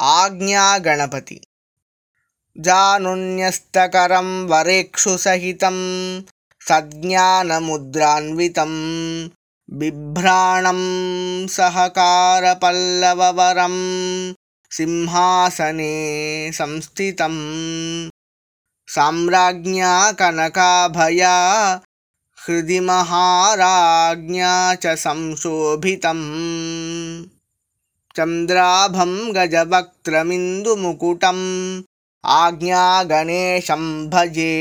आज्ञागणपति। जानुन्यस्तकरं वरेक्षुसहितं सज्ञानमुद्रान्वितं बिभ्राणं सहकारपल्लववरं सिंहासने संस्थितम् साम्राज्ञा कनकाभया हृदि महाराज्ञा च संशोभितम् चन्द्राभं गजवक्त्रमिन्दुमुकुटम्। आज्ञागणेशं भजे